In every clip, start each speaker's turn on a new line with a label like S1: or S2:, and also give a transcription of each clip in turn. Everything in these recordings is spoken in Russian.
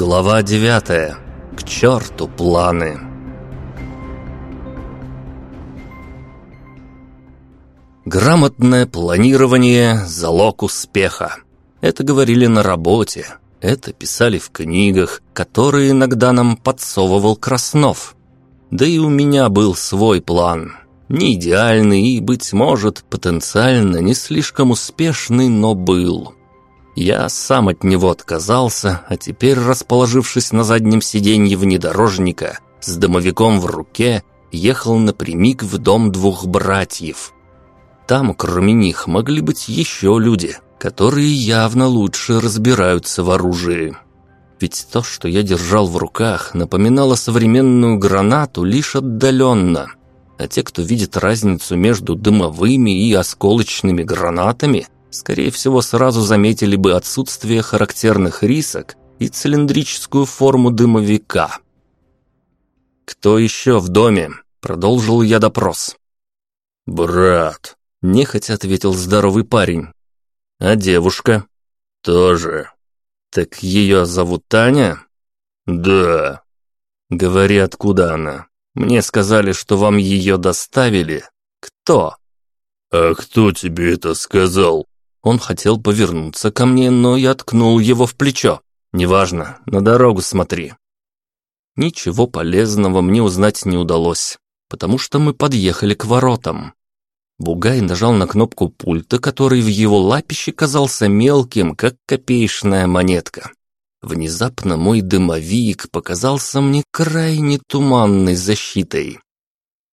S1: Глава девятая. К черту планы. Грамотное планирование – залог успеха. Это говорили на работе, это писали в книгах, которые иногда нам подсовывал Краснов. Да и у меня был свой план. Не идеальный и, быть может, потенциально не слишком успешный, но был. Я сам от него отказался, а теперь, расположившись на заднем сиденье внедорожника, с домовиком в руке, ехал напрямик в дом двух братьев. Там, кроме них, могли быть еще люди, которые явно лучше разбираются в оружии. Ведь то, что я держал в руках, напоминало современную гранату лишь отдаленно. А те, кто видит разницу между дымовыми и осколочными гранатами – скорее всего, сразу заметили бы отсутствие характерных рисок и цилиндрическую форму дымовика. «Кто еще в доме?» – продолжил я допрос.
S2: «Брат», – нехотя ответил здоровый парень.
S1: «А девушка?»
S2: «Тоже».
S1: «Так ее зовут Таня?»
S2: «Да».
S1: «Говори, откуда она. Мне сказали, что вам ее доставили. Кто?»
S2: «А кто тебе это сказал?»
S1: Он хотел повернуться ко мне, но я ткнул его в плечо. «Неважно, на дорогу смотри». Ничего полезного мне узнать не удалось, потому что мы подъехали к воротам. Бугай нажал на кнопку пульта, который в его лапище казался мелким, как копеечная монетка. Внезапно мой дымовик показался мне крайне туманной защитой.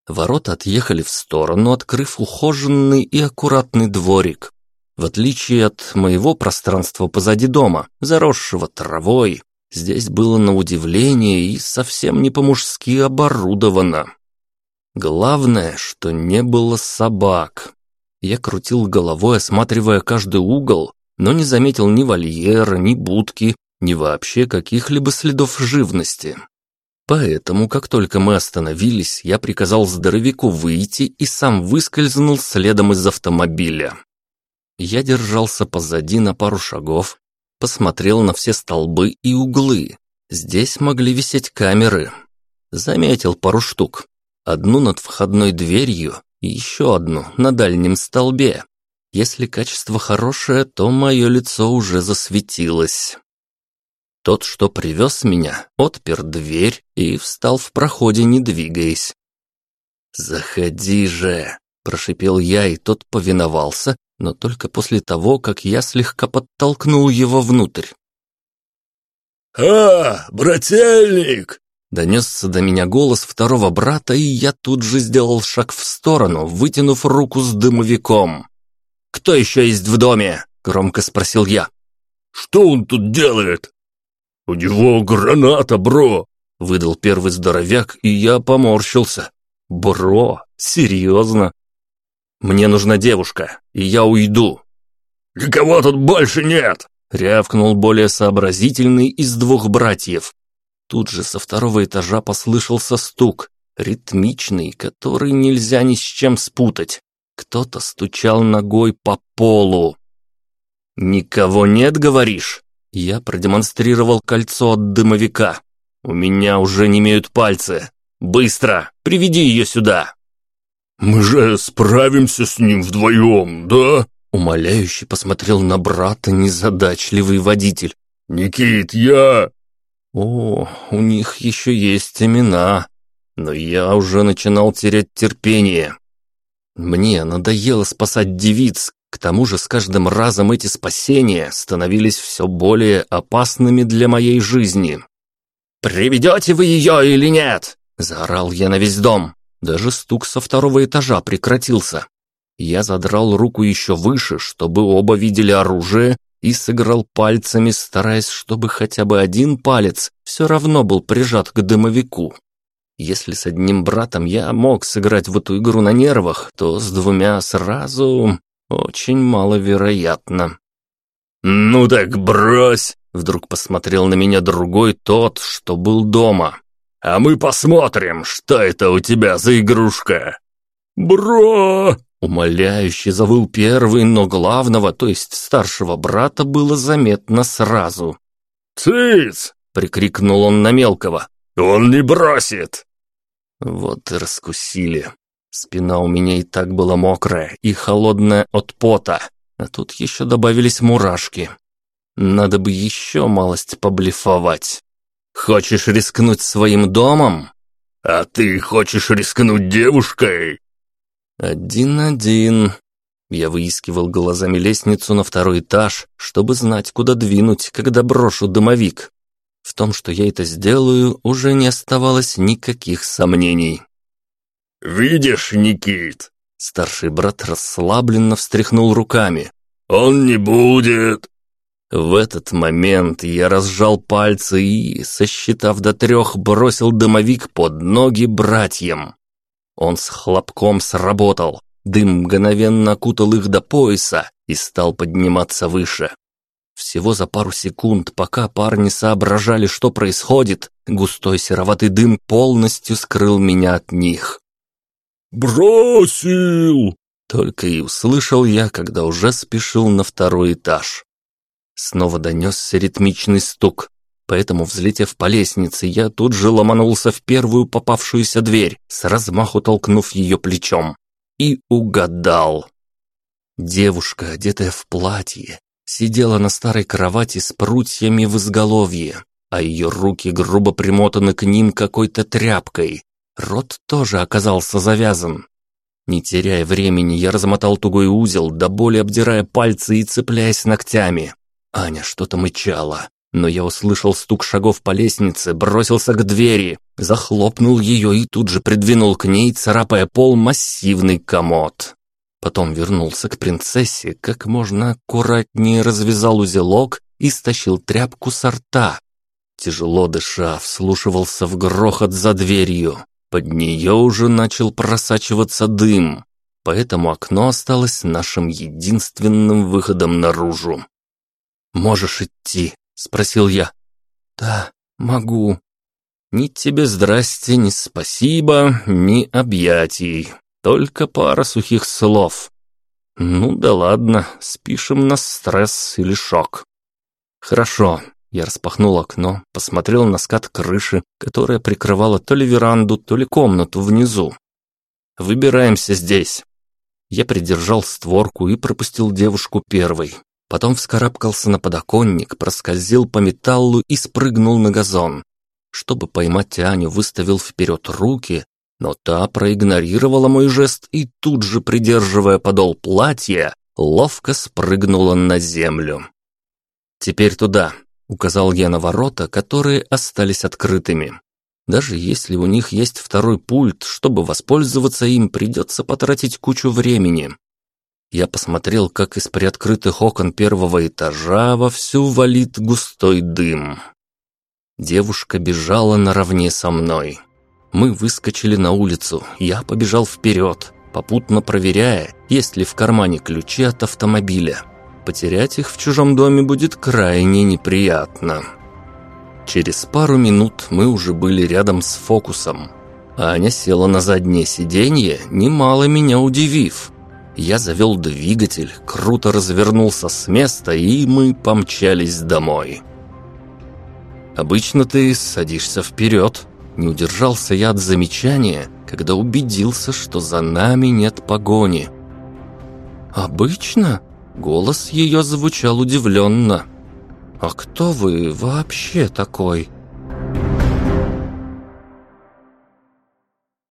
S1: Ворота отъехали в сторону, открыв ухоженный и аккуратный дворик. В отличие от моего пространства позади дома, заросшего травой, здесь было на удивление и совсем не по-мужски оборудовано. Главное, что не было собак. Я крутил головой, осматривая каждый угол, но не заметил ни вольера, ни будки, ни вообще каких-либо следов живности. Поэтому, как только мы остановились, я приказал здоровяку выйти и сам выскользнул следом из автомобиля. Я держался позади на пару шагов, посмотрел на все столбы и углы. Здесь могли висеть камеры. Заметил пару штук. Одну над входной дверью и еще одну на дальнем столбе. Если качество хорошее, то мое лицо уже засветилось. Тот, что привез меня, отпер дверь и встал в проходе, не двигаясь. «Заходи же!» – прошипел я, и тот повиновался, но только после того, как я слегка подтолкнул его внутрь.
S2: «А, брательник!»
S1: Донесся до меня голос второго брата, и я тут же сделал шаг в сторону, вытянув руку с дымовиком. «Кто еще есть в доме?» — громко спросил я.
S2: «Что он тут делает?» «У него граната, бро!» — выдал первый здоровяк, и я поморщился.
S1: «Бро? Серьезно?» «Мне нужна девушка, и я уйду».
S2: «Никого тут больше нет!»
S1: — рявкнул более сообразительный из двух братьев. Тут же со второго этажа послышался стук, ритмичный, который нельзя ни с чем спутать. Кто-то стучал ногой по полу. «Никого нет, говоришь?» Я продемонстрировал кольцо от дымовика. «У меня уже не имеют пальцы. Быстро, приведи ее сюда!»
S2: «Мы же справимся с ним вдвоем, да?»
S1: Умоляюще посмотрел на брата незадачливый водитель.
S2: «Никит, я...»
S1: «О, у них еще есть имена, но я уже начинал терять терпение. Мне надоело спасать девиц, к тому же с каждым разом эти спасения становились все более опасными для моей жизни. «Приведете вы ее или нет?» – заорал я на весь дом. Даже стук со второго этажа прекратился. Я задрал руку еще выше, чтобы оба видели оружие, и сыграл пальцами, стараясь, чтобы хотя бы один палец все равно был прижат к дымовику. Если с одним братом я мог сыграть в эту игру на нервах, то с двумя сразу очень маловероятно.
S2: «Ну так брось!»
S1: Вдруг посмотрел на меня другой тот, что был дома.
S2: А мы посмотрим, что это у тебя за игрушка. Бро!
S1: Умоляюще завыл первый, но главного, то есть старшего брата, было заметно сразу.
S2: «Цыц!»
S1: — прикрикнул он на мелкого.
S2: «Он не бросит!»
S1: Вот и раскусили. Спина у меня и так была мокрая и холодная от пота, а тут еще добавились мурашки. Надо бы еще малость поблефовать. Хочешь рискнуть своим домом?
S2: А ты хочешь рискнуть девушкой?
S1: Один-один. Я выискивал глазами лестницу на второй этаж, чтобы знать, куда двинуть, когда брошу дымовик. В том, что я это сделаю, уже не оставалось никаких сомнений.
S2: «Видишь, Никит?»
S1: Старший брат расслабленно встряхнул руками.
S2: «Он не будет!»
S1: В этот момент я разжал пальцы и, сосчитав до трех, бросил дымовик под ноги братьям. Он с хлопком сработал, дым мгновенно окутал их до пояса и стал подниматься выше. Всего за пару секунд, пока парни соображали, что происходит, густой сероватый дым полностью скрыл меня от них.
S2: «Бросил!»
S1: Только и услышал я, когда уже спешил на второй этаж. Снова донесся ритмичный стук, поэтому, взлетев по лестнице, я тут же ломанулся в первую попавшуюся дверь, с размаху толкнув ее плечом. И угадал. Девушка, одетая в платье, сидела на старой кровати с прутьями в изголовье, а ее руки грубо примотаны к ним какой-то тряпкой, Рот тоже оказался завязан. Не теряя времени, я размотал тугой узел, до боли обдирая пальцы и цепляясь ногтями. Аня что-то мычала, но я услышал стук шагов по лестнице, бросился к двери, захлопнул ее и тут же придвинул к ней, царапая пол, массивный комод. Потом вернулся к принцессе, как можно аккуратнее развязал узелок и стащил тряпку со рта. Тяжело дыша, вслушивался в грохот за дверью. Под нее уже начал просачиваться дым, поэтому окно осталось нашим единственным выходом наружу. «Можешь идти?» — спросил я. «Да, могу». Ни тебе здрасте, ни спасибо, ни объятий. Только пара сухих слов. Ну да ладно, спишем на стресс или шок. Хорошо, я распахнул окно, посмотрел на скат крыши, которая прикрывала то ли веранду, то ли комнату внизу. «Выбираемся здесь». Я придержал створку и пропустил девушку первой. Потом вскарабкался на подоконник, проскользил по металлу и спрыгнул на газон. Чтобы поймать Аню, выставил вперед руки, но та проигнорировала мой жест и тут же, придерживая подол платья, ловко спрыгнула на землю. «Теперь туда», Указал я на ворота, которые остались открытыми. Даже если у них есть второй пульт, чтобы воспользоваться им, придется потратить кучу времени. Я посмотрел, как из приоткрытых окон первого этажа вовсю валит густой дым. Девушка бежала наравне со мной. Мы выскочили на улицу, я побежал вперед, попутно проверяя, есть ли в кармане ключи от автомобиля потерять их в чужом доме будет крайне неприятно. Через пару минут мы уже были рядом с фокусом. Аня села на заднее сиденье, немало меня удивив. Я завел двигатель, круто развернулся с места, и мы помчались домой. Обычно ты садишься вперед. Не удержался я от замечания, когда убедился, что за нами нет погони. «Обычно?» Голос ее звучал удивленно. «А кто вы вообще такой?»